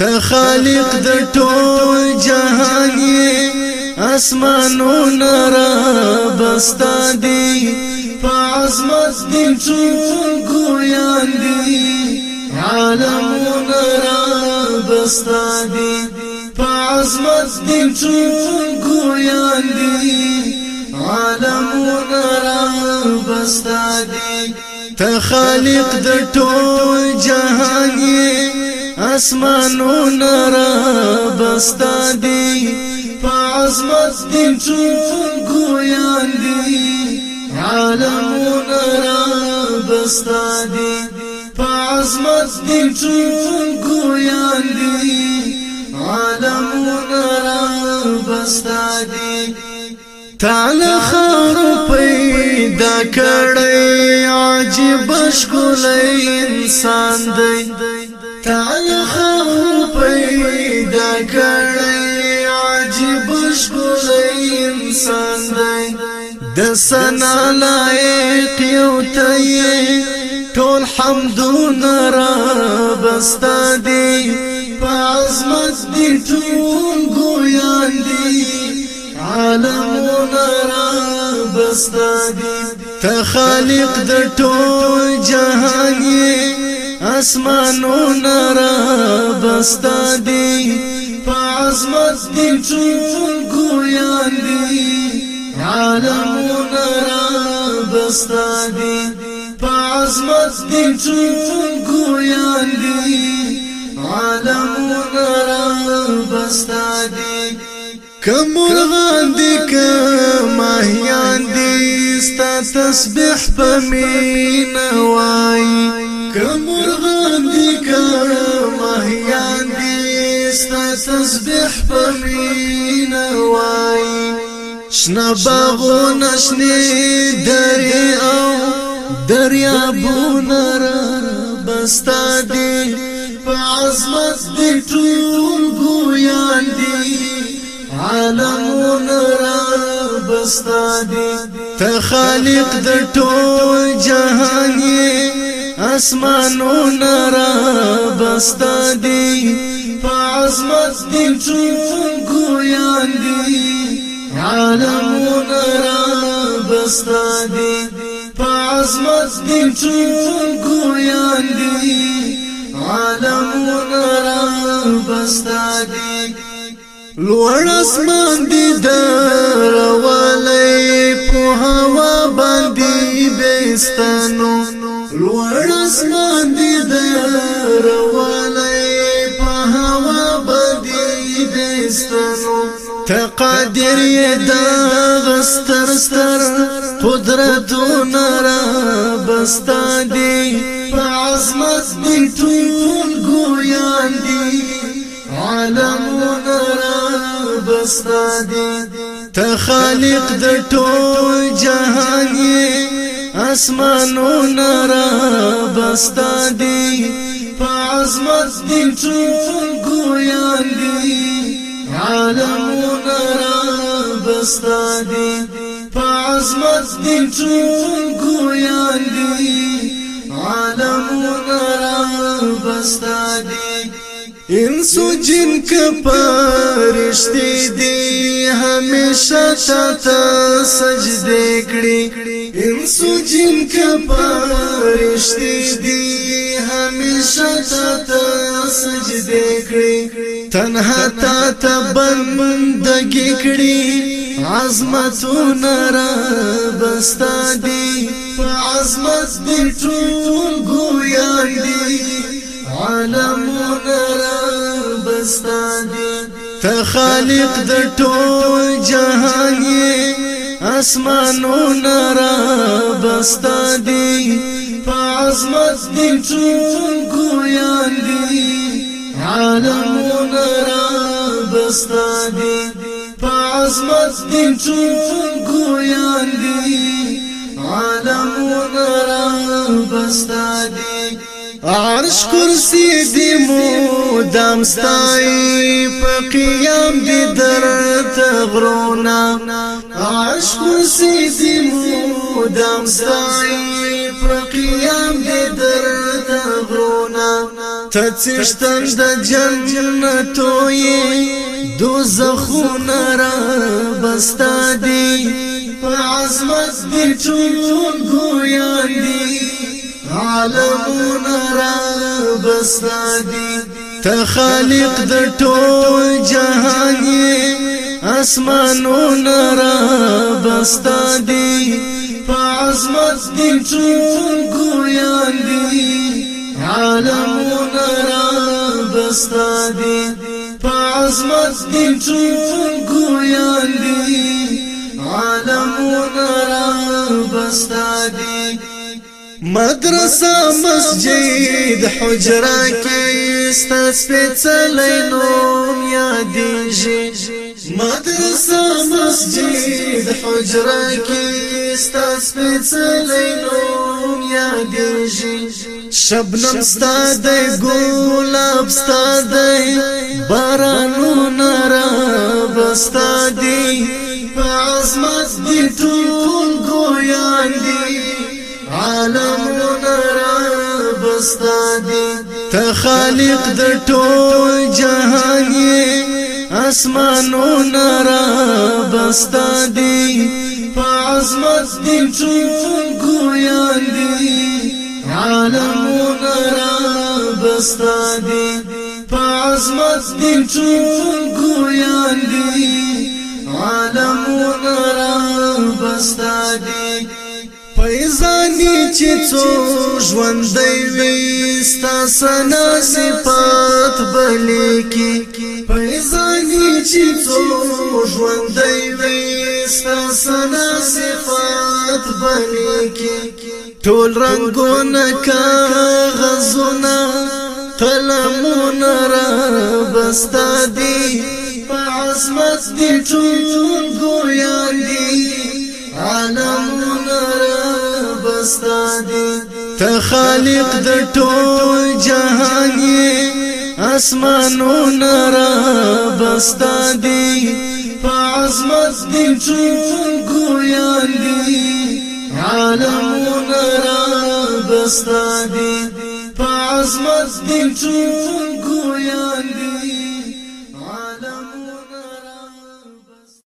ته خالق د ټول جهان اسمانونو را بستا دی فعظمت دل ټول ګویان دی عالمونو را بستا دی فعظمت دل ټول ګویان دی عالمونو را بستا دی ته خالق د ټول جهان اسمانون را بستا دی پا عظمت دی چون گویان دی عالمون را بستا دی پا عظمت دی چون گویان دی عالمون را بستا دی تالا خارو پیدا کڑی عجیب شکل انسان دی تعالی خو پیدا کړی عجیب ښکلی انسان دی د سنا لایق یو ته ټول حمدونه را بستا دی پازمت دی ټول ګویان دی بستا دی د ټول اسمانونه را بستا دی په عظمت دی ټول ګویان دی عالمونه را بستا دی په عظمت دی ټول ګویان دی عالمونه را بستا دی کمرغان دی کماهیان دی ستا تسبیح بمین وای کمرغان دی کمهیان دی ستا تسبیح پمین وای شنا باغو نشنی دری او دریا بونر بستا دی پا عظمت دی ٹول گویان دی عالمون را بستا دی تخالق د ټول جهانی اسمانونه را بستا دی فعظمت دی ټول ګویان دی عالمونه را بستا دی فعظمت دی ټول ګویان دی عالمونه را بستا دی لوړ اسمان دی دروازه قادر یې دا غستر ستر قدرتونه را بستا دی په عظمت دی ټول ګویان دی عالمونه را بستا دی ته خالق د ټول جهان یې اسمانونه را بستا دی په عظمت دی ټول ګویان دی عالمونه را استادی پازمت دین چون گویان دی عالمون را بستادی انسو جن که پرشتی دی همیشه تا تا سجده کڑی انسو جن که پرشتی دی همیشه تا تا سجده کڑی تنها تا تا بندگی کڑی عظمتونه را بستا دي عظمت دې ټول ګویا دي عالمونه را بستا دي ته خالق د ټول جهان اسمانونه را بستا دي عظمت دې ټول ګویا دي عالمونه را بستا دي پعظمت دین چون گویان دی عالمون را بستا دی عرش کرسی دی مودام ستای په قیام دی درت غرونا عرش کرسی دی مودام ستای په قیام دی درت غرونا تڅشتن د جنت توي دوزخونه را بستا دی په عظمت دی ټول ګویان دی عالمونه را بستا دی ته خالق د ټول جهان اسمانونه را بستا دی په عظمت دی ټول ګویان دی عالمونه را بستا دی عظمت دین ټول ګویان دی عالمونه را بستا دی مدرسه مسجد حجره کې ستا سپېڅلی نوم یادېږي مدرسه مسجد حجره کې ستا سپېڅلی نوم یادېږي شبنم ستا د ګلاب ستا د بارانونه را بستا دی په عظمت دې ټول عالمونه را بستا دي ته خالق د ټول جهان اسمانونه را بستا دي په عظمت دي ټول ګویان دي عالمونه را بستا دي په عظمت دي ټول ګویان دي عالمونه را بستا دي وای زانی چې څو ژوندې وي ستاسو نصیبات بلې کې وای زانی چې څو ژوندې وي ستاسو نصیبات بلې کې ټول رنگونه کاغذونه قلمونه را بستا دي په عصمت دي ټول ګویا دي عالم مستادی ته خالق د ټول جهان اسمانو نرا بستادی فعظمت دی ټول ګویان دی عالم نرا بستادی فعظمت دی ټول ګویان